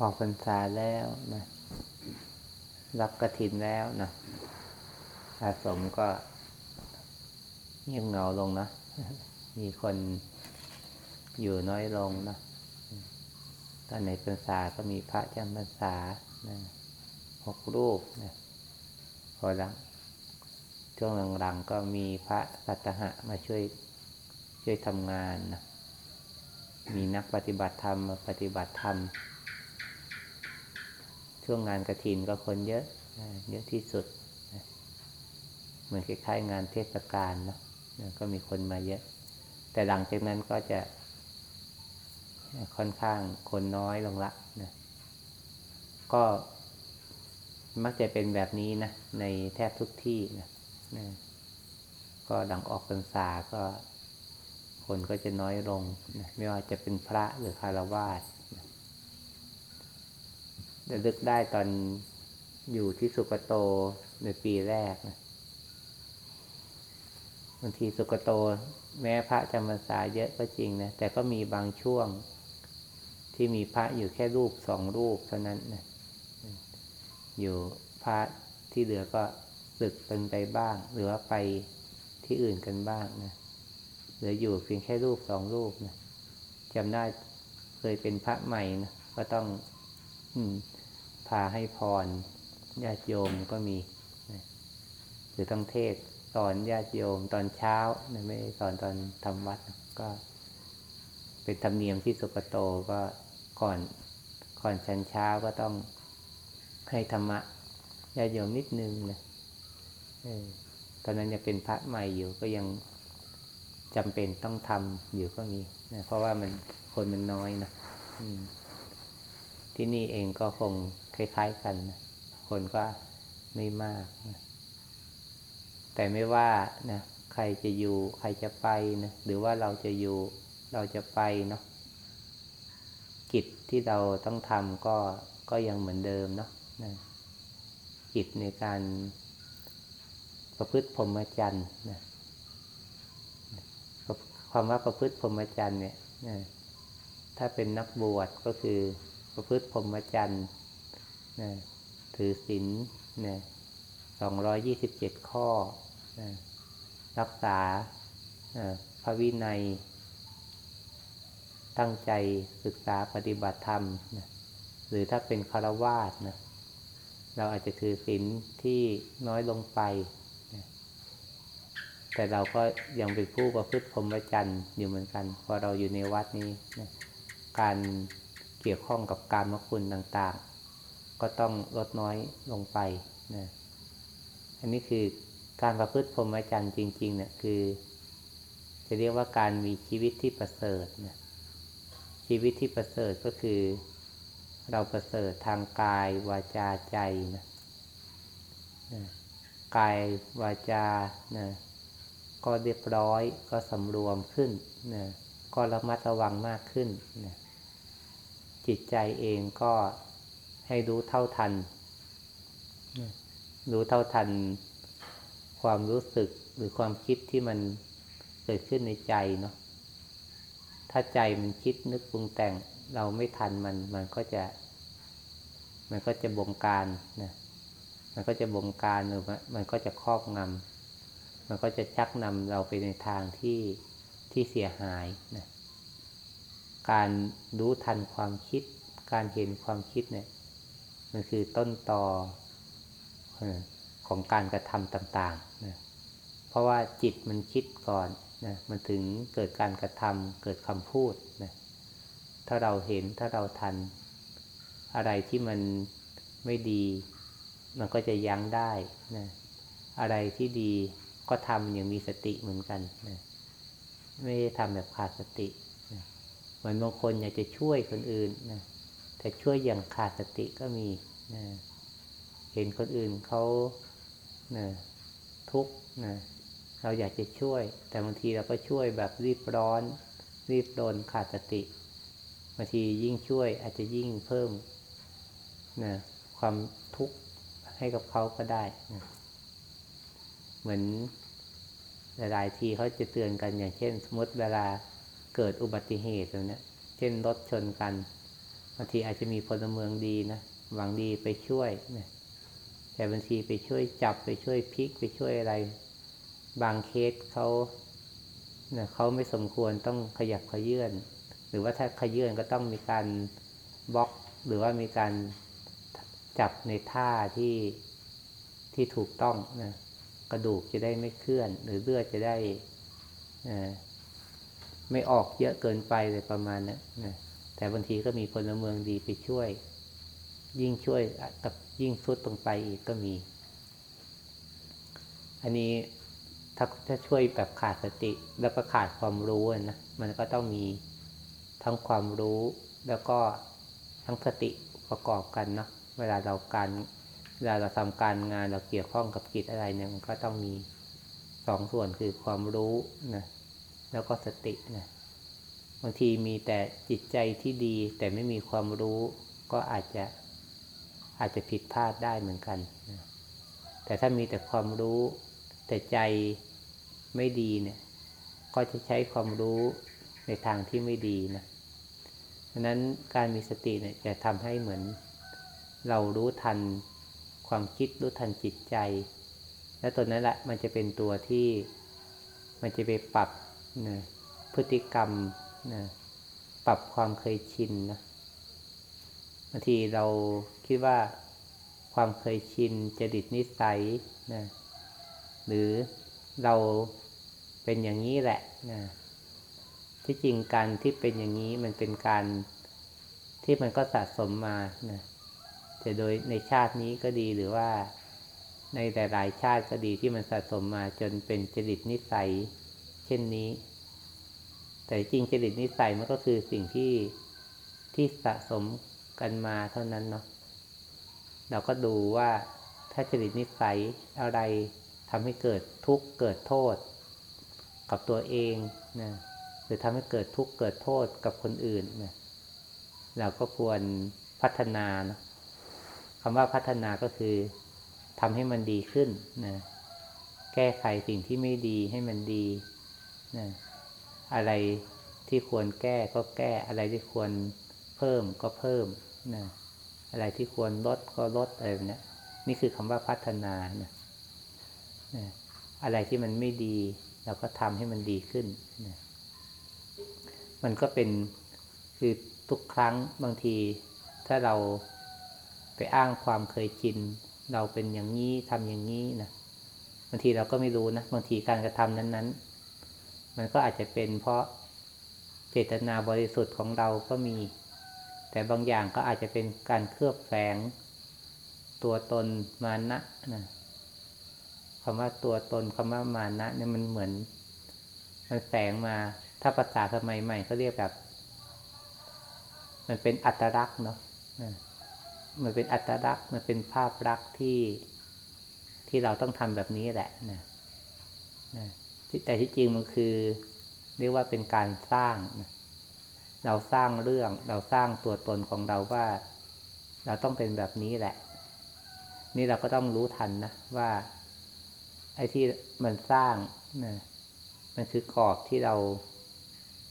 ออกพรรษาแล้วนะรับกระถินแล้วนะอาสมก็เงียบเหงาลงนะ มีคนอยู่น้อยลงนะตอนในพรรษาก็มีพระจำพรรษานะหกรูปนะพอหลังช่วงหลังๆก็มีพระสัตหะมาช่วยช่วยทำงานนะมีนักปฏิบัติธรรมมาปฏิบัติธรรม ช่วงงานกระถินก็คนเยอะเยอะที่สุด เหมือนคล้ายๆงานเทศกาลเนาะก็มีคนมาเยอะ แต่หลังจากนั้นก็จะค่อนข้างคนน้อยลงละนะก็มักจะเป็นแบบนี้นะ ในแทบทุกที่นะนะก็ดังออกพรรษาก็คนก็จะน้อยลงนะไม่ว่าจะเป็นพระหรือคารวาส ระลึกได้ตอนอยู่ที่สุกโตในปีแรกนะบางทีสุกโต แม้พระจำพรรษาเยอะก็จริงนะแต่ก็มีบางช่วง ที่มีพระอยู่แค่รูปสองรูปเท่านั้นนะอยู่พระที่เหลือก็สึกเป็นไปบ้าง หรือว่าไปที่อื่นกันบ้างนะเหลืออยู่เพียงแค่รูปสองรูปนะจำได้เคยเป็นพระใหม่นะก็ต้อง อืม พาให้พรญาติโยมก็มีหรือต้องเทศสอนญาติโยมตอนเช้านะไม่ได้สอนตอนทำวัดก็ เป็นธรรมเนียมที่สุกโตก็ก่อนก่อนชันเช้าก็ต้องให้ธรรมะญาติโยมนิดนึงนะตอนนั้นยังเป็นพระใหม่อยู่ก็ยังจำเป็นต้องทำอยู่ก็มีนะเพราะว่ามันคนมันน้อยนะอืม ที่นี่เองก็คงคล้าย ๆกัน คนก็ไม่มากนะแต่ไม่ว่านะใครจะอยู่ใครจะไปนะหรือว่าเราจะอยู่เราจะไปเนาะกิจที่เราต้องทำก็ก็ยังเหมือนเดิมเนาะนะกิจในการประพฤติพรหมจรรย์นะความว่าประพฤติพรหมจรรย์เนี่ยนะถ้าเป็นนักบวชก็คือ ประพฤติพรหมจรรย์นะถือศีลนะสองร้อยยี่สิบเจ็ดข้อนะรักษาพระวินัย ตั้งใจศึกษาปฏิบัติธรรมนะหรือถ้าเป็นคารวาสนะเราอาจจะถือศีลที่น้อยลงไปนะแต่เราก็ยังเป็นผู้ประพฤติพรหมจรรย์อยู่เหมือนกัน พอเราอยู่ในวัดนี้นะการ เกี่ยวข้องกับการมคุณต่างๆ ก็ต้องลดน้อยลงไปนะอันนี้คือการประพฤติพรหมจรรย์จริงๆเนี่ยคือ จะเรียกว่าการมีชีวิตที่ประเสริฐนะชีวิตที่ประเสริฐก็คือ เราประเสริฐทางกายวาจาใจนะนะกายวาจานะก็เรียบร้อยก็สำรวมขึ้นนะก็ระมัดระวังมากขึ้นนะ จิตใจเองก็ให้รู้เท่าทัน รู้เท่าทัน ความรู้สึกหรือความคิดที่มันเกิดขึ้นในใจเนาะ ถ้าใจมันคิดนึกปรุงแต่งเราไม่ทันมัน มันก็จะ มันก็จะบงการนะ มันก็จะบงการหรือมันก็จะครอบงำมันก็จะชักนำเราไปในทางที่ที่เสียหายนะ การรู้ทันความคิด การเห็นความคิดเนี่ย มันคือต้นตอของการกระทำต่างๆนะเพราะว่าจิตมันคิดก่อนนะมันถึงเกิดการกระทำเกิดคำพูดนะถ้าเราเห็นถ้าเราทัน อะไรที่มันไม่ดี มันก็จะยั้งได้นะอะไรที่ดีก็ทำอย่างมีสติเหมือนกันนะไม่ได้ทำแบบขาดสติ เหมือนบางคนอยากจะช่วยคนอื่นนะแต่ช่วยอย่างขาดสติก็มีนะเห็นคนอื่นเขานะทุกข์นะเราอยากจะช่วย แต่บางทีเราก็ช่วยแบบรีบร้อน รีบโดนขาดสติบางทียิ่งช่วยอาจจะยิ่งเพิ่มนะความทุกข์ให้กับเขาก็ได้นะเหมือนหลายๆทีเขาจะเตือนกันอย่างเช่น สมมติเวลา เกิดอุบัติเหตุตรงนี้เช่นรถชนกันบางทีอาจจะมีพลเมืองดีนะหวังดีไปช่วยนะแต่บางทีไปช่วยจับไปช่วยพลิกไปช่วยอะไร บางเคสเขาเนี่ยเขาไม่สมควรต้องขยับขยื่นหรือว่าถ้าขยื่นก็ต้องมีการบล็อก หรือว่ามีการจับในท่าที่ที่ถูกต้องนะกระดูกจะได้ไม่เคลื่อน หรือเลือดจะได้ ไม่ออกเยอะเกินไปเลยประมาณนะั้นแต่บางทีก็มีพลเมืองดีไปช่วย ยิ่งช่วยกับยิ่งสุดตรงไปอีกก็มี อันนี้ถ้าถ้าช่วยแบบขาดสติ แล้วก็ขาดความรู้นะมันก็ต้องมีทั้งความรู้แล้วก็ทั้งสติประกอบกันเนาะเวลาเราการเวลาเราทำการงานเราเกี่ยวข้องกับกิจอะไรเนี่ยมันก็ต้องมีสองส่วนคือความรู้นะ แล้วก็สตินะบางทีมีแต่จิตใจที่ดี แต่ไม่มีความรู้ก็อาจจะอาจจะผิดพลาดได้เหมือนกันนะแต่ถ้ามีแต่ความรู้แต่ใจไม่ดีเนี่ย ก็จะใช้ความรู้ในทางที่ไม่ดีนะดังนั้นการมีสติเนี่ยจะทำให้เหมือน เรารู้ทันความคิดรู้ทันจิตใจ และตัวนั้นแหละมันจะเป็นตัวที่มันจะไปปรับ นะพฤติกรรมนะปรับความเคยชินนะบางทีเราคิดว่าความเคยชินจดิตนิสัยนะหรือเราเป็นอย่างนี้แหละนะที่จริงการที่เป็นอย่างนี้มันเป็นการที่มันก็สะสมมานะแต่โดยในชาตินี้ก็ดีหรือว่าในแต่หลายชาติก็ดีที่มันสะสมมาจนเป็นจริตนิสัย ช่นนี้ แต่จริงจริตนิสัยมันก็คือสิ่งที่ที่สะสมกันมาเท่านั้นเนาะเราก็ดูว่าถ้าจริตนิสัยอะไรทำให้เกิดทุกข์เกิดโทษ กับตัวเองนะหรือทำให้เกิดทุกข์เกิดโทษกับคนอื่นนะเราก็ควรพัฒนานะคำว่าพัฒนาก็คือทำให้มันดีขึ้นนะแก้ไขสิ่งที่ไม่ดีให้มันดี นะอะไรที่ควรแก้ก็แก้ อะไรที่ควรเพิ่มก็เพิ่มนะอะไรที่ควรลดก็ลดอะไรแบบนี้นี่คือคำว่าพัฒนานะนะอะไรที่มันไม่ดี เราก็ทำให้มันดีขึ้นนะมันก็เป็นคือทุกครั้งบางที ถ้าเราไปอ้างความเคยชินเราเป็นอย่างนี้ทำอย่างนี้นะบางทีเราก็ไม่รู้นะบางทีการกระทำนั้น ๆ มันก็อาจจะเป็นเพราะเจตนาบริสุทธิ์ของเราก็มี แต่บางอย่างก็อาจจะเป็นการเคลือบแฝง ตัวตนมานะนะคำว่าตัวตนคำว่ามานะเนี่ยมันเหมือน มันแฝงมาถ้าภาษาสมัยใหม่เขาเรียกแบบ มันเป็นอัตลักษณ์เนาะมันเป็นอัตลักษณ์มันเป็นภาพลักษณ์ที่ที่เราต้องทำแบบนี้แหละนะนะ แต่ที่จริงมันคือ เรียกว่าเป็นการสร้าง เราสร้างเรื่อง เราสร้างตัวตนของเราว่า เราต้องเป็นแบบนี้แหละ นี่เราก็ต้องรู้ทันนะว่า ไอ้ที่มันสร้างนะมันคือกรอบที่เรา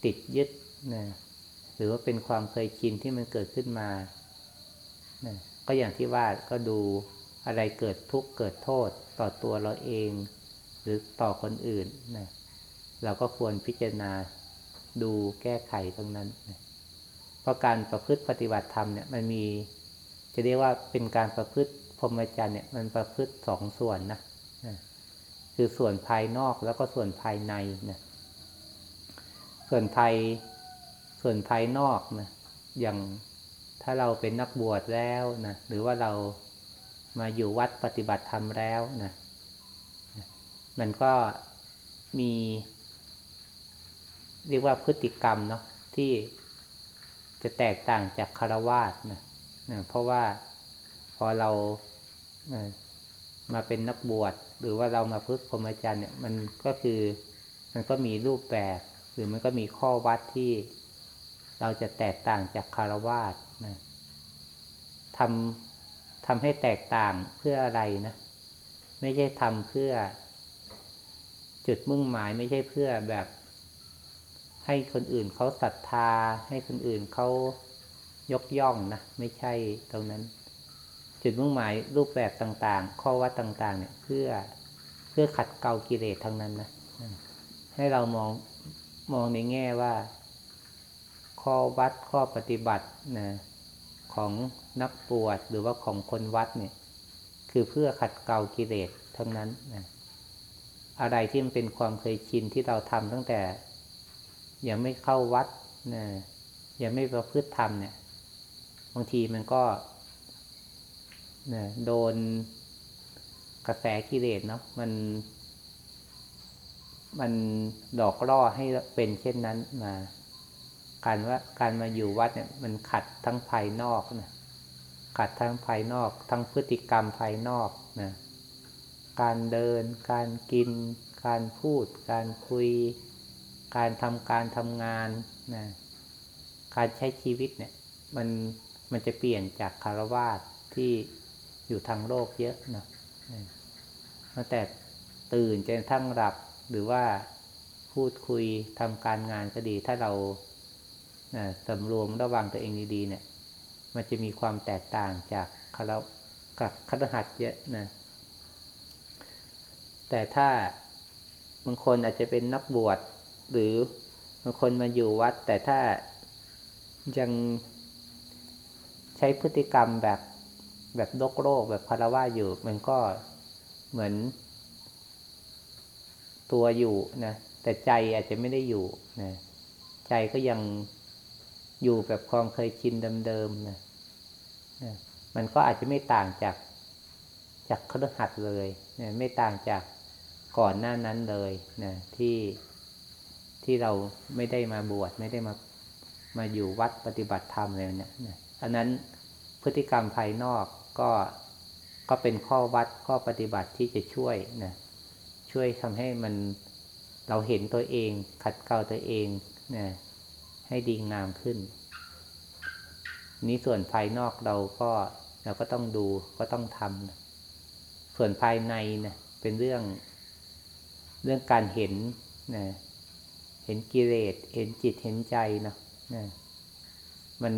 ติดยึดนะหรือว่าเป็นความเคยชินที่มันเกิดขึ้นมานะก็อย่างที่ว่าก็ดูอะไรเกิดทุกข์เกิดโทษต่อตัวเราเอง หรือต่อคนอื่นนะเราก็ควรพิจารณาดูแก้ไขตรงนั้นนะเพราะการประพฤติปฏิบัติธรรมเนี่ยมันมี จะเรียกว่าเป็นการประพฤติพรหมจรรย์เนี่ยมันประพฤติสองส่วนนะนะคือส่วนภายนอกแล้วก็ส่วนภายในนะส่วนภายส่วนภายนอกนะอย่างถ้าเราเป็นนักบวชแล้วนะหรือว่าเรามาอยู่วัดปฏิบัติธรรมแล้วนะ มันก็มี เรียกว่าพฤติกรรมเนาะที่จะแตกต่างจากคารวาสนะนะเพราะว่าพอเรามาเป็นนักบวชหรือว่าเรามาพึ่งพรหมจรรย์เนี่ย มันก็คือมันก็มีรูปแบบหรือมันก็มีข้อวัดที่เราจะแตกต่างจากคารวาสนะทำทำให้แตกต่างเพื่ออะไรนะ ไม่ใช่ทำเพื่อ จุดมุ่งหมายไม่ใช่เพื่อแบบ ให้คนอื่นเขาศรัทธา ให้คนอื่นเขายกย่องนะไม่ใช่ตรงนั้น จุดมุ่งหมายรูปแบบต่างๆ ข้อวัดต่าง ๆ เนี่ย เพื่อเพื่อขัดเกลากิเลสทั้งนั้นนะให้เรามองมองในแง่ว่า ข้อวัดข้อปฏิบัตินะของนักปวดหรือว่าของคนวัดเนี่ย คือเพื่อขัดเกลากิเลสทั้งนั้นนะ อะไรที่มันเป็นความเคยชินที่เราทำตั้งแต่ ยังไม่เข้าวัดนะยังไม่ประพฤติธรรมเนี่ย บางทีมันก็นะโดนกระแสกิเลสเนาะมัน มันดอกล่อให้เป็นเช่นนั้นมาการว่าการมาอยู่วัดเนี่ย มันขัดทั้งภายนอกนะขัดทั้งภายนอก ทั้งพฤติกรรมภายนอกนะ การเดิน การกิน การพูด การคุย การทำการทำงานนะการใช้ชีวิตเนี่ย มันมันจะเปลี่ยนจากคารวาสที่อยู่ทางโลกเยอะนะตั้งแต่ตื่นจนทั้งหลับหรือว่าพูดคุยทำการงานก็ดี ถ้าเราสำรวมระวังตัวเองดีๆเนี่ย มันจะมีความแตกต่างจากคารกับคารหัดเยอะนะ แต่ถ้าบางคนอาจจะเป็นนักบวชหรือบางคนมาอยู่วัด แต่ถ้ายังใช้พฤติกรรมแบบแบบโลกโลกแบบคารวะอยู่ มันก็เหมือน ตัวอยู่นะแต่ใจอาจจะไม่ได้อยู่นะใจก็ยังอยู่แบบความเคยชินเดิมๆนะนะมันก็อาจจะไม่ต่างจากจากครหัดเลยนะไม่ต่างจาก ก่อนหน้านั้นเลยนะที่ที่เราไม่ได้มาบวชไม่ได้มามาอยู่วัดปฏิบัติธรรมเลยเนี่ยนะอันนั้นพฤติกรรมภายนอกก็ก็เป็นข้อวัดข้อปฏิบัติที่จะช่วยนะช่วยทำให้มันเราเห็นตัวเอง ขัดเกลาตัวเองนะให้ดีงามขึ้น นี้ส่วนภายนอกเราก็เราก็ต้องดูก็ต้องทำนะส่วนภายในนะเป็นเรื่อง เรื่องการเห็นนะเห็นกิเลสเห็นจิตเห็นใจนะนะมัน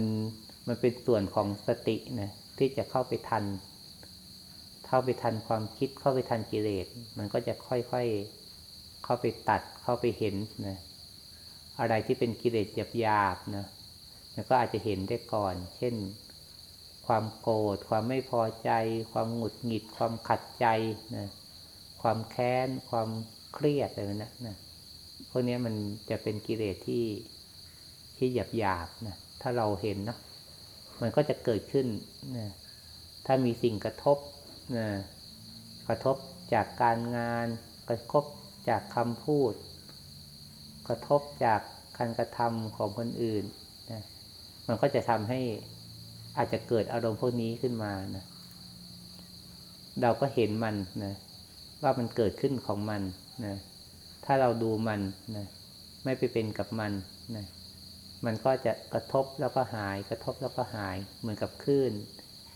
มันเป็นส่วนของสตินะที่จะเข้าไปทัน เข้าไปทันความคิดเข้าไปทันกิเลสมันก็จะค่อยๆเข้าไปตัดเข้าไปเห็นนะอะไรที่เป็นกิเลสหยาบๆนะมันก็อาจจะเห็นได้ก่อน เช่น ความโกรธความไม่พอใจ ความหงุดหงิด ความขัดใจนะความแค้น ความ เครียดอะไรนะนะพวกนี้มันจะเป็นกิเลสที่ที่หยาบหยาบนะถ้าเราเห็นนะมันก็จะเกิดขึ้นนะถ้ามีสิ่งกระทบนะกระทบจากการงาน กระทบจากคำพูด กระทบจากการกระทำของคนอื่นนะมันก็จะทำให้อาจจะเกิดอารมณ์พวกนี้ขึ้นมานะเราก็เห็นมันนะว่ามันเกิดขึ้นของมัน นะถ้าเราดูมันนะไม่ไปเป็นกับมันนะมันก็จะกระทบแล้วก็หาย กระทบแล้วก็หายเหมือนกับคลื่น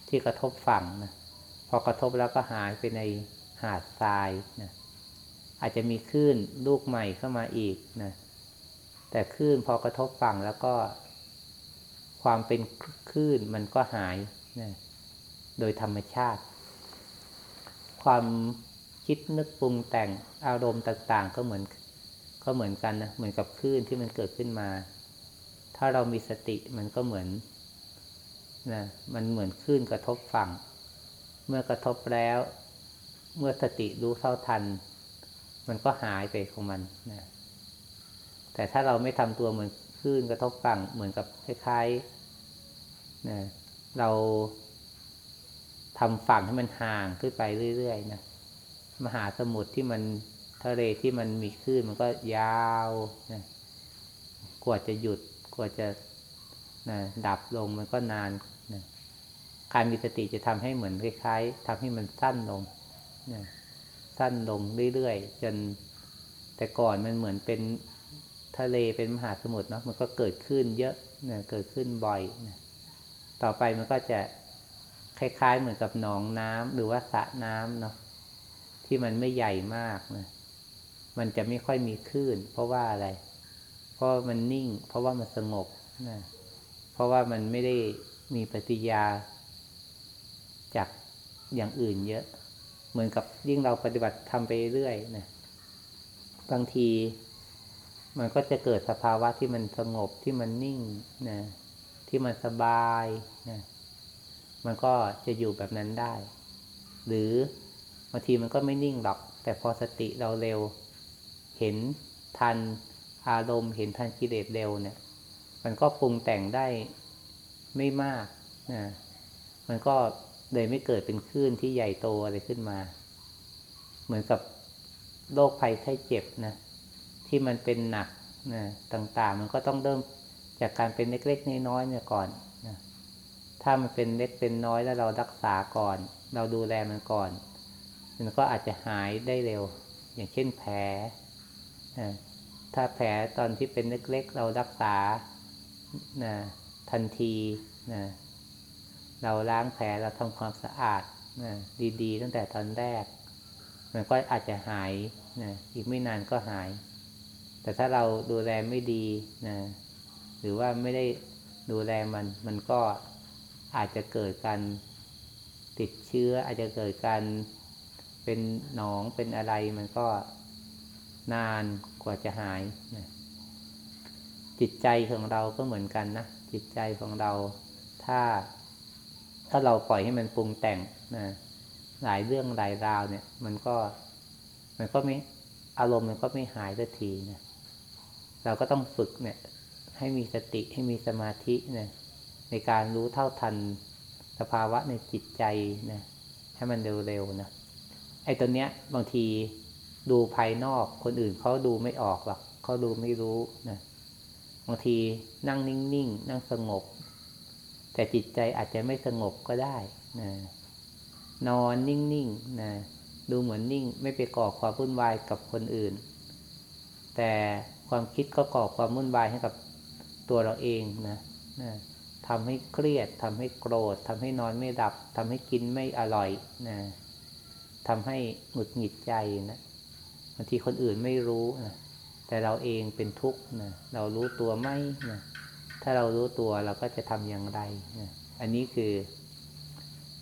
ที่กระทบฝั่งนะพอกระทบแล้วก็หายไปในหาดทรายนะอาจจะมีคลื่นลูกใหม่เข้ามาอีกนะแต่คลื่นพอกระทบฝั่งแล้วก็ ความเป็นคลื่นมันก็หายนะโดยธรรมชาติ ความ คิดนึกปรุงแต่งอารมณ์ต่างๆ ก็เหมือนก็เหมือนกันนะเหมือนกับคลื่นที่มันเกิดขึ้นมา ถ้าเรามีสติมันก็เหมือนนะมันเหมือนคลื่นกระทบฝั่ง เมื่อกระทบแล้ว เมื่อสติรู้เท่าทัน มันก็หายไปของมันนะแต่ถ้าเราไม่ทำตัวเหมือนคลื่นกระทบฝั่ง เหมือนกับคล้ายๆนะเราทำฝั่งให้มันห่างขึ้นไปเรื่อยๆนะ มหาสมุทรที่มันทะเลที่มันมีคลื่นมันก็ยาวนะกว่าจะหยุดกว่าจะนะดับลงมันก็นานนะการมีสติจะทำให้เหมือนคล้ายๆทำให้มันสั้นลงนะสั้นลงเรื่อยๆจนแต่ก่อนมันเหมือนเป็นทะเลเป็นมหาสมุทรเนาะมันก็เกิดขึ้นเยอะนะเกิดขึ้นบ่อยนะต่อไปมันก็จะคล้ายๆเหมือนกับหนองน้ำหรือว่าสระน้ำเนาะ ที่มันไม่ใหญ่มากนะมันจะไม่ค่อยมีคลื่น เพราะว่าอะไร เพราะมันนิ่ง เพราะว่ามันสงบนะเพราะว่ามันไม่ได้มีปฏิยาจากอย่างอื่นเยอะ เหมือนกับยิ่งเราปฏิบัติทำไปเรื่อยนะบางทีมันก็จะเกิดสภาวะที่มันสงบที่มันนิ่งนะที่มันสบายนะมันก็จะอยู่แบบนั้นได้ หรือางทีมันก็ไม่นิ่งหรอก แต่พอสติเราเร็ว เห็นทันอารมณ์ เห็นทันกิเลสเร็วเนี่ย มันก็ปรุงแต่งได้ไม่มากนะมันก็เลยไม่เกิดเป็นคลื่นที่ใหญ่โตอะไรขึ้นมา เหมือนกับโรคภัยไข้เจ็บนะ ที่มันเป็นหนักนะต่างๆ มันก็ต้องเริ่มจากการเป็นเล็กๆน้อยๆเนี่ยก่อนนะถ้ามันเป็นเล็กเป็นน้อยแล้วเรารักษาก่อน เราดูแลมันก่อน มันก็อาจจะหายได้เร็ว อย่างเช่นแผลถ้าแผลตอนที่เป็นเล็กๆ เรารักษานะทันทีนะเราล้างแผลเราทำความสะอาดนะดีๆ ตั้งแต่ตอนแรก มันก็อาจจะหายนะอีกไม่นานก็หาย แต่ถ้าเราดูแลไม่ดีนะหรือว่าไม่ได้ดูแลมันมันก็อาจจะเกิดการติดเชื้ออาจจะเกิดการ เป็นหนองเป็นอะไรมันก็นานกว่าจะหายนะจิตใจของเราก็เหมือนกันนะจิตใจของเรา ถ้า ถ้าเราปล่อยให้มันปรุงแต่งนะหลายเรื่องหลายราวเนี่ย มันก็ มันก็ไม่อารมณ์มันก็ไม่หายสักทีนะเราก็ต้องฝึกเนี่ย ให้มีสติให้มีสมาธินะในการรู้เท่าทันสภาวะในจิตใจนะให้มันเร็วๆนะ ไอ้ตัวเนี้ยบางทีดูภายนอกคนอื่นเขาดูไม่ออกหรอกเขาดูไม่รู้นะบางทีนั่งนิ่งๆนั่งสงบ แต่จิตใจอาจจะไม่สงบก็ได้นะนอนนิ่งๆนะดูเหมือนนิ่ง ไม่ไปก่อความวุ่นวายกับคนอื่น แต่ความคิดก็ก่อความวุ่นวายให้กับตัวเราเองนะนะทำให้เครียดทำให้โกรธทำให้นอนไม่หลับทำให้กินไม่อร่อยนะ ทำให้หงุดหงิดใจนะบางทีคนอื่นไม่รู้นะแต่เราเองเป็นทุกข์นะเรารู้ตัวไหมนะถ้าเรารู้ตัวเราก็จะทำอย่างไรนะอันนี้คือ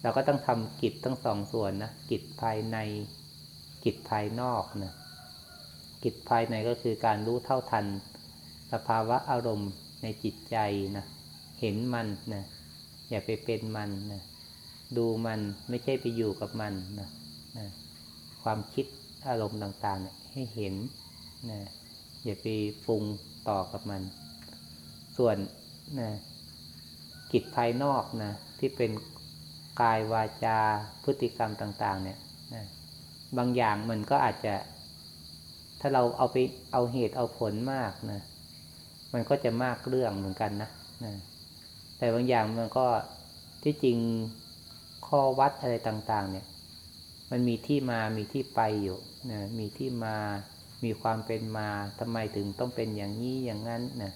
เราก็ต้องทำกิจทั้งสองส่วนนะกิจภายในกิจภายนอกนะกิจภายในก็คือการรู้เท่าทัน สภาวะอารมณ์ในจิตใจนะเห็นมันนะอย่าไปเป็นมันนะดูมันไม่ใช่ไปอยู่กับมันนะ นะความคิดอารมณ์ต่างๆเนี่ยให้เห็นนะอย่าไปปรุงต่อกับมัน ส่วนนะกิจภายนอกนะที่เป็นกายวาจาพฤติกรรมต่าง ๆ เนี่ยนะบางอย่างมันก็อาจจะ ถ้าเราเอาไปเอาเหตุเอาผลมากนะมันก็จะมากเรื่องเหมือนกันนะนะแต่บางอย่างมันก็ที่จริงข้อวัดอะไรต่าง ๆ เนี่ย มันมีที่มามีที่ไปอยู่นะมีที่มามีความเป็นมาทำไมถึงต้องเป็นอย่างนี้อย่างนั้นนะ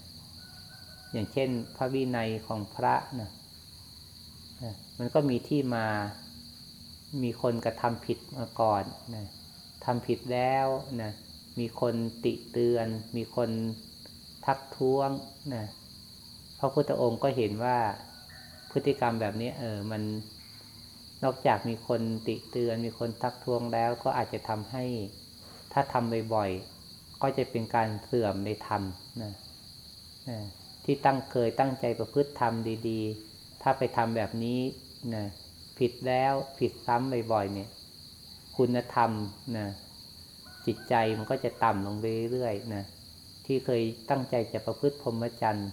อย่างเช่น พระวินัยของพระนะนะมันก็มีที่มามีคนกระทำผิดมาก่อนนะทำผิดแล้วนะมีคนติเตือน มีคนทักท้วงนะพระพุทธองค์ก็เห็นว่าพฤติกรรมแบบนี้เออมัน นอกจากมีคนติเตือน มีคนทักท้วงแล้วก็อาจจะทำให้ถ้าทำบ่อยๆ ก็จะเป็นการเสื่อมในธรรมนะนะที่ตั้งเคยตั้งใจประพฤติธรรมดีๆ ถ้าไปทำแบบนี้นะผิดแล้วผิดซ้ำบ่อยๆเนี่ย คุณธรรมนะจิตใจมันก็จะต่ำลงเรื่อยๆนะที่เคยตั้งใจจะประพฤติพรหมจรรย์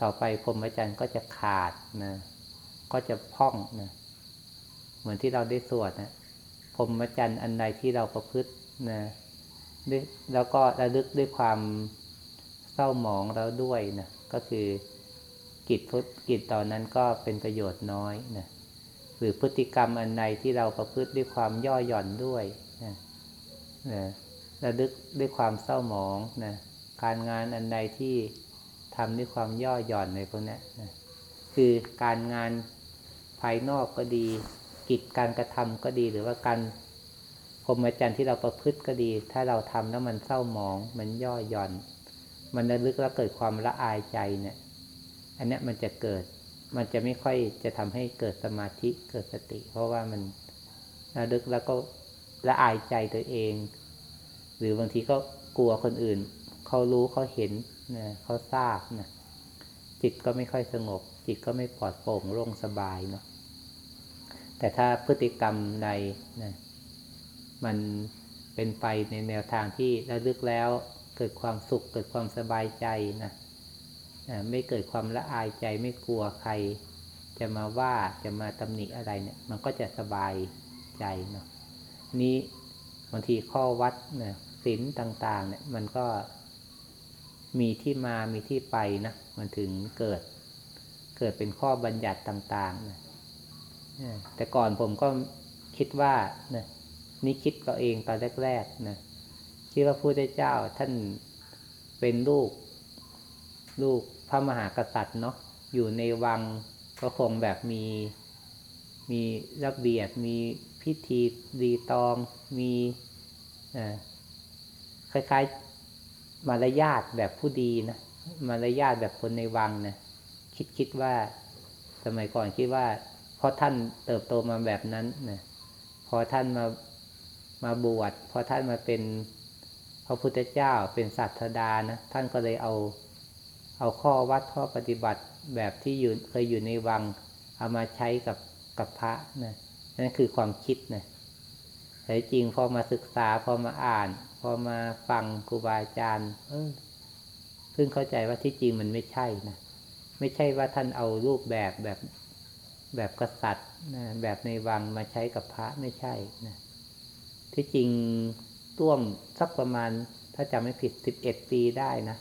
ต่อไปพรหมจรรย์ก็จะขาดนะก็จะพ่องนะ เหมือนที่เราได้สวดนะพรหมจรรย์อันใดที่เราประพฤตินะแล้วก็ระลึกด้วยความเศร้าหมองแล้วด้วยนะก็คือกิจพุทธกิจตอนนั้นก็เป็นประโยชน์น้อยนะหรือพฤติกรรมอันใดที่เราประพฤติด้วยความย่อหย่อนด้วยนะนะระลึกด้วยความเศร้าหมองนะการงานอันใดที่ทำด้วยความย่อหย่อนในพวกนี้นะคือการงานภายนอกก็ดี กิจการกระทำก็ดี หรือว่าการพรหมจรรย์ที่เราประพฤติก็ดี ถ้าเราทำแล้วมันเศร้าหมอง มันย่อหย่อน มันระลึกแล้วเกิดความละอายใจเนี่ย อันเนี้ยมันจะเกิด มันจะไม่ค่อยจะทำให้เกิดสมาธิเกิดสติ เพราะว่ามันระลึกแล้วก็ละอายใจตัวเอง หรือบางทีก็กลัวคนอื่น เขารู้เขาเห็นนะเขาทราบนะจิตก็ไม่ค่อยสงบ จิตก็ไม่ปลอดโปร่งโล่งสบายเนาะ แต่ถ้าพฤติกรรมใดนะมันเป็นไปในแนวทางที่ระลึกแล้วเกิดความสุขเกิดความสบายใจนะไม่เกิดความละอายใจไม่กลัวใคร จะมาว่าจะมาตำหนิอะไรเนี่ย มันก็จะสบายใจเนาะนี้บางทีข้อวัดนี่ยศีลต่าง ๆ เนี่ย มันก็มีที่มามีที่ไปนะมันถึงเกิด เกิดเป็นข้อบัญญัติต่าง ๆ นะ แต่ก่อนผมก็คิดว่านะนี่คิดก็เองตอนแรกๆนะคิดว่าพระพุทธเจ้าท่านเป็นลูก ลูกพระมหากษัตริย์เนาะอยู่ในวังก็คงแบบมีมีระเบียบมีพิธีรีตอง มีคล้ายๆมารยาทแบบผู้ดีนะมารยาทแบบคนในวังนะคิดคิดว่าสมัยก่อนคิดว่า เพราะท่านเติบโตมาแบบนั้นนะพอท่านมามาบวชพอท่านมาเป็นพระพุทธเจ้าเป็นศาสดานะท่านก็เลยเอาเอาข้อวัดข้อปฏิบัติแบบที่อยู่เคยอยู่ในวังเอามาใช้กับกับพระนะนั่นคือความคิดนะแต่จริงพอมาศึกษาพอมาอ่าน พอมาฟังครูบาอาจารย์เออเพิ่งเข้าใจว่าที่จริงมันไม่ใช่นะไม่ใช่ว่าท่านเอารูปแบบแบบ แบบกษัตริย์นะแบบในวังมาใช้กับพระไม่ใช่นะที่จริงต้วมสักประมาณถ้าจำไม่ผิดสิบเอ็ดปีได้นะ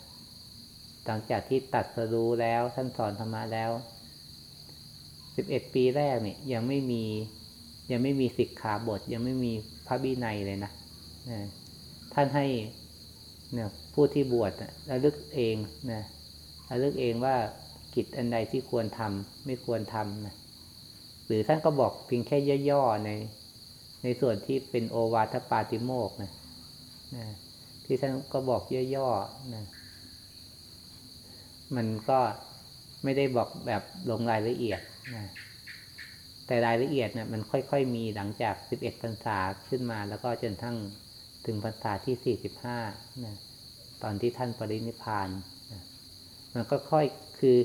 หลังจากที่ตัดสรู้แล้วท่านสอนธรรมะแล้วสิบเอ็ดปีแรกเนี่ยยังไม่มี ยังไม่มีสิกขาบท ยังไม่มีพระบินัยเลยนะนะท่านให้เนี่ยผู้ที่บวชระลึกเองนะระลึกเองว่ากิจอันใดที่ควรทำไม่ควรทำนะ หรือท่านก็บอกเพียงแค่ย่อๆใน ในส่วนที่เป็นโอวาทปาติโมกนะนะที่ท่านก็บอกย่อๆนะมันก็ไม่ได้บอกแบบลงรายละเอียดนะแต่รายละเอียดเนะี่ยมันค่อยๆมีหลังจากสิบเอ็ดพรรษาขึ้นมา แล้วก็จนทั้งถึงพรรษาที่สี่สิบห้านะตอนที่ท่านปรินิพานนะมันก็ค่อยคือ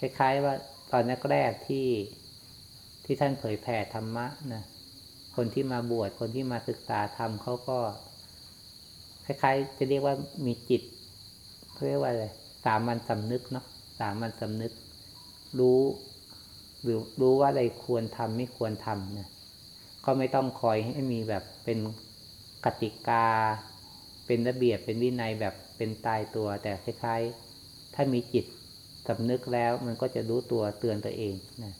คล้ายๆว่าตอนแรกๆที่ ที่ท่านเผยแผ่ธรรมะนะคนที่มาบวชคนที่มาศึกษาธรรมเขาก็ คล้ายๆ จะเรียกว่ามีจิตเรียกว่าอะไรสามัญสำนึกเนาะสามัญสำนึก รู้หรือรู้ว่าอะไรควรทำไม่ควรทำนะก็ไม่ต้องคอยให้มีแบบเป็นกติกา เป็นระเบียบเป็นวินัยแบบเป็นตายตัว แต่คล้ายๆ ถ้ามีจิตสำนึกแล้วมันก็จะรู้ตัวเตือนตัวเองนะ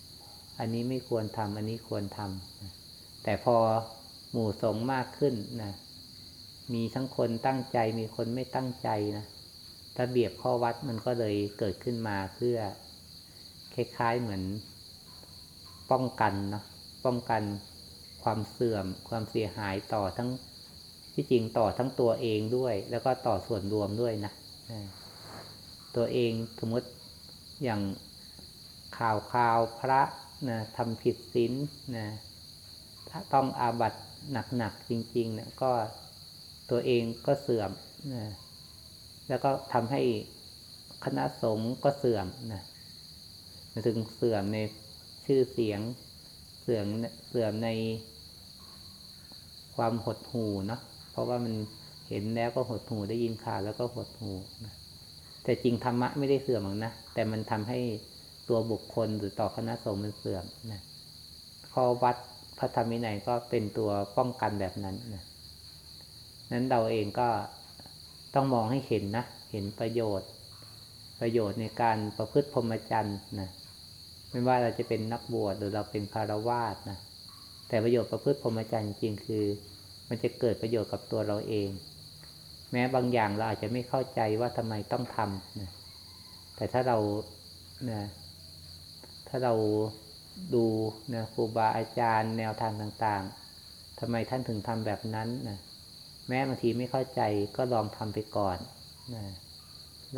อันนี้ไม่ควรทำอันนี้ควรทำแต่พอหมู่สงมากขึ้นนะมีทั้งคนตั้งใจมีคนไม่ตั้งใจนะระเบียบข้อวัดมันก็เลยเกิดขึ้นมาเพื่อคล้ายๆเหมือนป้องกันเนาะป้องกันความเสื่อมความเสียหายต่อทั้งที่จริงต่อทั้งตัวเองด้วย แล้วก็ต่อส่วนรวมด้วยนะตัวเองสมมติอย่างข่าวข่าวพระ นะทำผิดศีลนะถ้าต้องอาบัตหนักๆจริงๆนะก็ตัวเองก็เสื่อมนะแล้วก็ทำให้คณะสงฆ์ก็เสื่อมนะถึงเสื่อมในชื่อเสียงเสื่อมเสื่อมในความหดหูเนาะเพราะว่ามันเห็นแล้วก็หดหูได้ยินข่าวแล้วก็หดหูนะแต่จริงธรรมะไม่ได้เสื่อมหรอกนะแต่มันทำให้ ตัวบุคคลหรือต่อคณะสงฆ์มันเสื่อมนะข้อวัดพระธรรมวินัยก็เป็นตัวป้องกันแบบนั้นนะนั้นเราเองก็ต้องมองให้เห็นนะ เห็นประโยชน์ ประโยชน์ในการประพฤติพรหมจรรย์นะไม่ว่าเราจะเป็นนักบวชหรือเราเป็นคารวาสนะแต่ประโยชน์ประพฤติพรหมจรรย์จริงคือ มันจะเกิดประโยชน์กับตัวเราเอง แม้บางอย่างเราอาจจะไม่เข้าใจว่าทำไมต้องทำนะแต่ถ้าเรานะ ถ้าเราดูนะครูบาอาจารย์แนวทางต่างๆทำไมท่านถึงทำแบบนั้นนะแม้บางทีไม่เข้าใจก็ลองทำไปก่อนนะ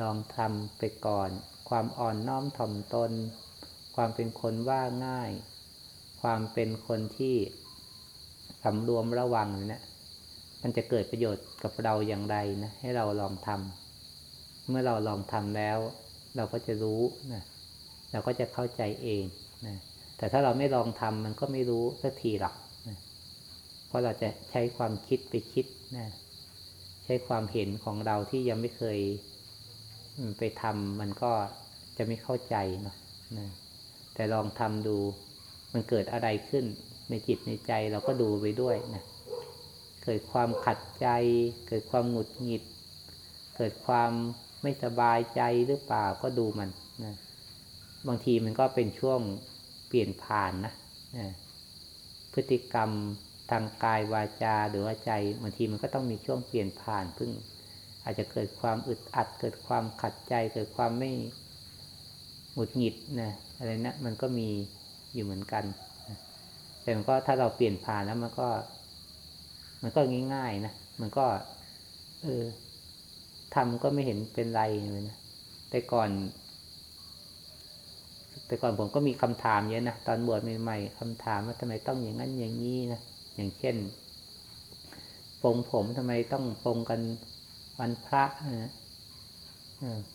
ลองทำไปก่อน ความอ่อนน้อมถ่อมตน ความเป็นคนว่าง่าย ความเป็นคนที่สำรวมระวังเนี่ยมันจะเกิดประโยชน์กับเราอย่างไรนะ ให้เราลองทำเมื่อเราลองทำแล้ว เราก็จะรู้นะ เราก็จะเข้าใจเองนะแต่ถ้าเราไม่ลองทำมันก็ไม่รู้สักทีหรอกนะเพราะเราจะใช้ความคิดไปคิดนะใช้ความเห็นของเราที่ยังไม่เคยไปทำมันก็จะไม่เข้าใจเนาะนะแต่ลองทำดูมันเกิดอะไรขึ้นในจิตในใจเราก็ดูไปด้วยนะเกิดความขัดใจ เกิดความหงุดหงิด เกิดความไม่สบายใจหรือเปล่าก็ดูมันนะ บางทีมันก็เป็นช่วงเปลี่ยนผ่านนะพฤติกรรมทางกายวาจาหรือว่าใจบางทีมันก็ต้องมีช่วงเปลี่ยนผ่านพึ่ง อาจจะเกิดความอึดอัด เกิดความขัดใจ เกิดความไม่หงุดหงิดนะอะไรนะมันก็มีอยู่เหมือนกันแต่มันก็ถ้าเราเปลี่ยนผ่านแล้วมันก็ มันก็ง่ายๆนะมันก็ เออทำก็ไม่เห็นเป็นไรเลยนะแต่ก่อน แต่ก่อนผมก็มีคำถามเยอะนะตอนบวชใหม่ๆคำถามว่าทำไมต้องอย่างนั้นอย่างนี้นะอย่างเช่นปงผมทำไมต้องปงกันวันพระนะ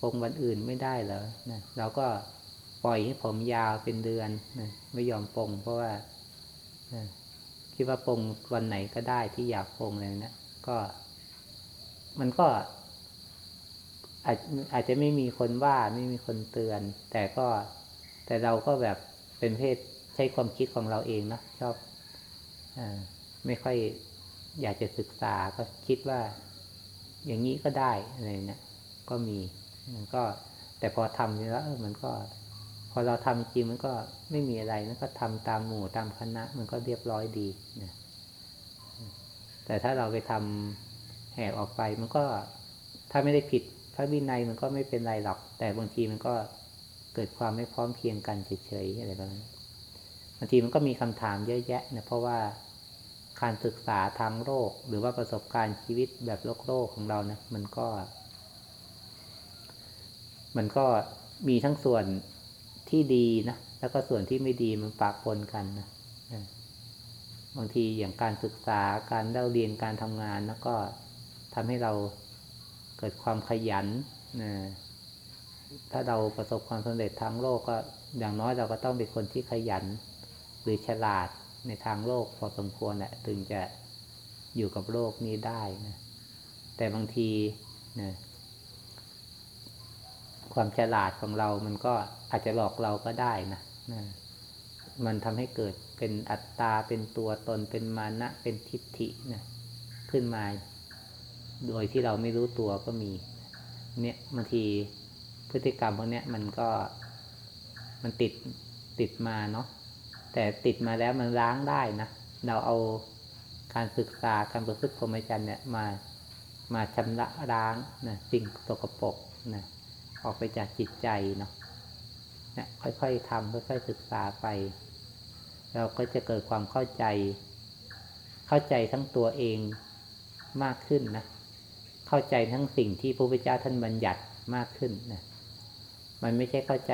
ปงวันอื่นไม่ได้เหรอนะเราก็ปล่อยให้ผมยาวเป็นเดือนนะไม่ยอมปงเพราะว่าคิดว่าปงวันไหนก็ได้ที่อยากปงเลยนะก็ มันก็อาจอาจจะไม่มีคนว่าไม่มีคนเตือน แต่ก็ แต่เราก็แบบเป็นเพศใช้ความคิดของเราเองนะชอบอไม่ค่อยอยากจะศึกษาก็คิดว่า อย่างนี้ก็ได้อะไรเนะี่ยก็มีมันก็ แต่พอทำแล้วเออมันก็ พอเราทำจริงมันก็ไม่มีอะไรนะก็ทำตามหมู่ตามคณะ มันก็เรียบร้อยดีนะแต่ถ้าเราไปทำแหกออกไป มันก็ถ้าไม่ได้ผิดพระวินัยมันก็ไม่เป็นไรหรอก แต่บางทีมันก็ เกิดความไม่พร้อมเพียงกันเฉยๆอะไรแบบนั้นบางทีมันก็มีคำถามเยอะแยะนะเพราะว่าการศึกษาทางโลกหรือว่าประสบการณ์ชีวิตแบบโลกโลกของเรานะมันก็ มันก็มีทั้งส่วนที่ดีนะแล้วก็ส่วนที่ไม่ดีมันปะปนกันนะบางทีอย่างการศึกษาการเล่าเรียนการทำงานแล้วก็ทำให้เราเกิดความขยันนะ ถ้าเราประสบความสำเร็จทางโลกก็อย่างน้อยเราก็ต้องเป็นคนที่ขยัน หรือฉลาดในทางโลกพอสมควรแหละถึงจะอยู่กับโลกนี้ได้นะแต่บางทีนะความฉลาดของเรามันก็อาจจะหลอกเราก็ได้นะนะมันทำให้เกิดเป็นอัตตา เป็นตัวตน เป็นมานะ เป็นทิฏฐินะขึ้นมา โดยที่เราไม่รู้ตัวก็มี เนี่ยบางที พฤติกรรมพวกนี้มันก็มันติดติดมาเนาะแต่ติดมาแล้วมันล้างได้นะเราเอาการศึกษาการประพฤติพรหมจรรย์เนี่ยมามาชำระล้างนะสิ่งสกปรกนะออกไปจากจิตใจเนาะนะค่อยๆทำค่อยๆศึกษาไป เราก็จะเกิดความเข้าใจ เข้าใจทั้งตัวเองมากขึ้นนะ เข้าใจทั้งสิ่งที่พระพุทธเจ้าท่านบัญญัติมากขึ้นนะ มันไม่ใช่เข้าใจ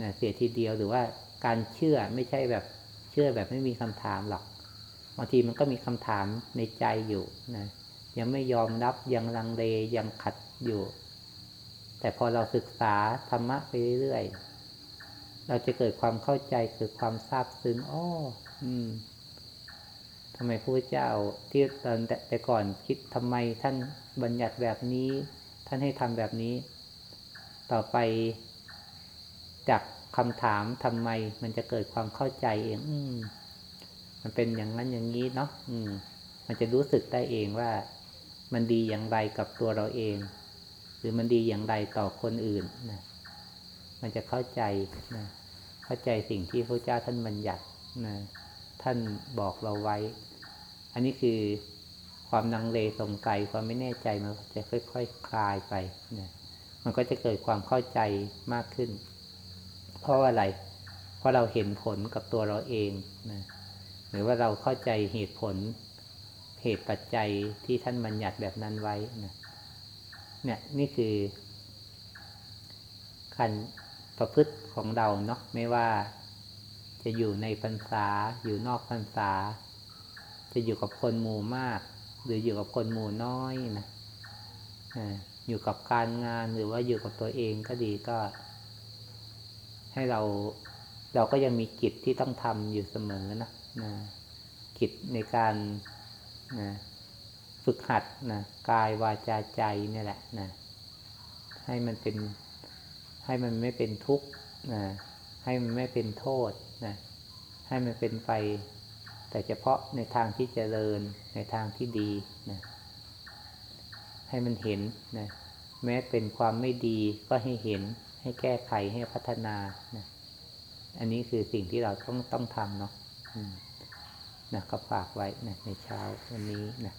นะเสียทีเดียวหรือว่าการเชื่อไม่ใช่แบบเชื่อแบบไม่มีคำถามหรอกบางทีมันก็มีคำถามในใจอยู่นะยังไม่ยอมรับยังลังเลยังขัดอยู่ แต่พอเราศึกษาธรรมะไปเรื่อยๆเราจะเกิดความเข้าใจเกิดความทราบซึ้งอ้ออืมทำไมพระเจ้าที่ตอนแต่ก่อนคิดทำไมท่านบัญญัติแบบนี้ ท่านให้ทำแบบนี้ ต่อไป จากคำถามทำไม มันจะเกิดความเข้าใจเองอืมมันเป็นอย่างนั้นอย่างนี้เนาะอืม มันจะรู้สึกได้เองว่า มันดีอย่างไรกับตัวเราเอง หรือมันดีอย่างไรต่อคนอื่นนะมันจะเข้าใจนะเข้าใจสิ่งที่พระเจ้าท่านบัญญัตินะท่านบอกเราไว้ อันนี้คือความนังเลสงสัยความไม่แน่ใจมันจะค่อยๆคคลายไปนะ มันก็จะเกิดความเข้าใจมากขึ้น เพราะอะไร เพราะเราเห็นผลกับตัวเราเองนะหรือว่าเราเข้าใจเหตุผลเหตุปัจจัยที่ท่านบัญญัติแบบนั้นไว้นะเนี่ยนี่คือการประพฤติของเราเนาะไม่ว่าจะอยู่ในพรรษาอยู่นอกพรรษา จะอยู่กับคนหมู่มาก หรืออยู่กับคนหมู่น้อยนะอ่า อยู่กับการงานหรือว่าอยู่กับตัวเองก็ดีก็ ให้เราเราก็ยังมีกิจที่ต้องทำอยู่เสมอนะนะกิจในการนะฝึกหัดนะกายวาจาใจนี่แหละนะให้มันเป็นให้มันไม่เป็นทุกข์นะให้มันไม่เป็นโทษนะให้มันเป็นไป แต่เฉพาะในทางที่เจริญในทางที่ดีนะ ให้มันเห็นนะแม้เป็นความไม่ดีก็ให้เห็น ให้แก้ไขให้พัฒนานะอันนี้คือสิ่งที่เราต้องต้องทำเนาะนะก็ฝากไว้นะในเช้าวันนี้นะ